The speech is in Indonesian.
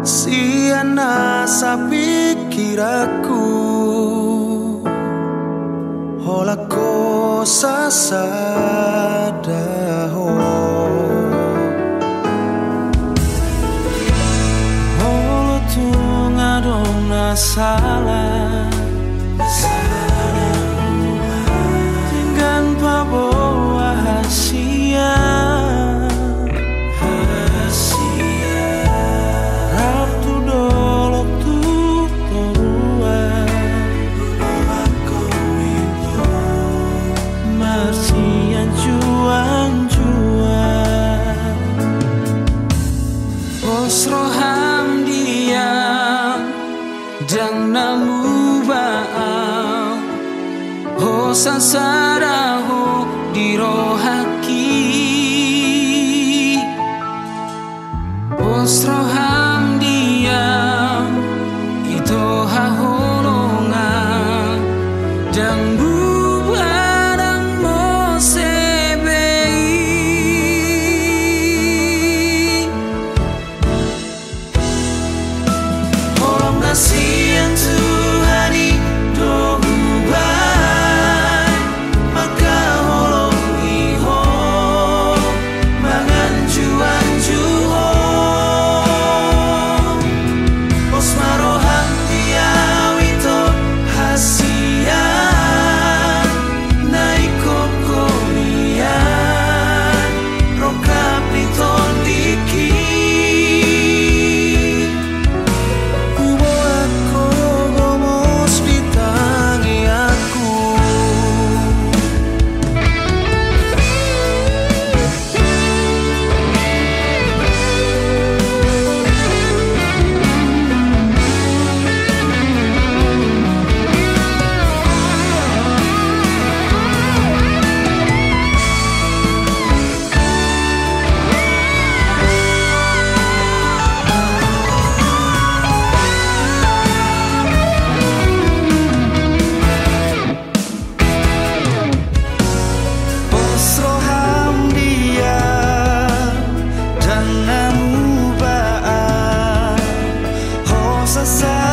dengan asa pikiraku Hola cosa sada ho Holo tunga dona salah dan namu baal ho sansara necessário.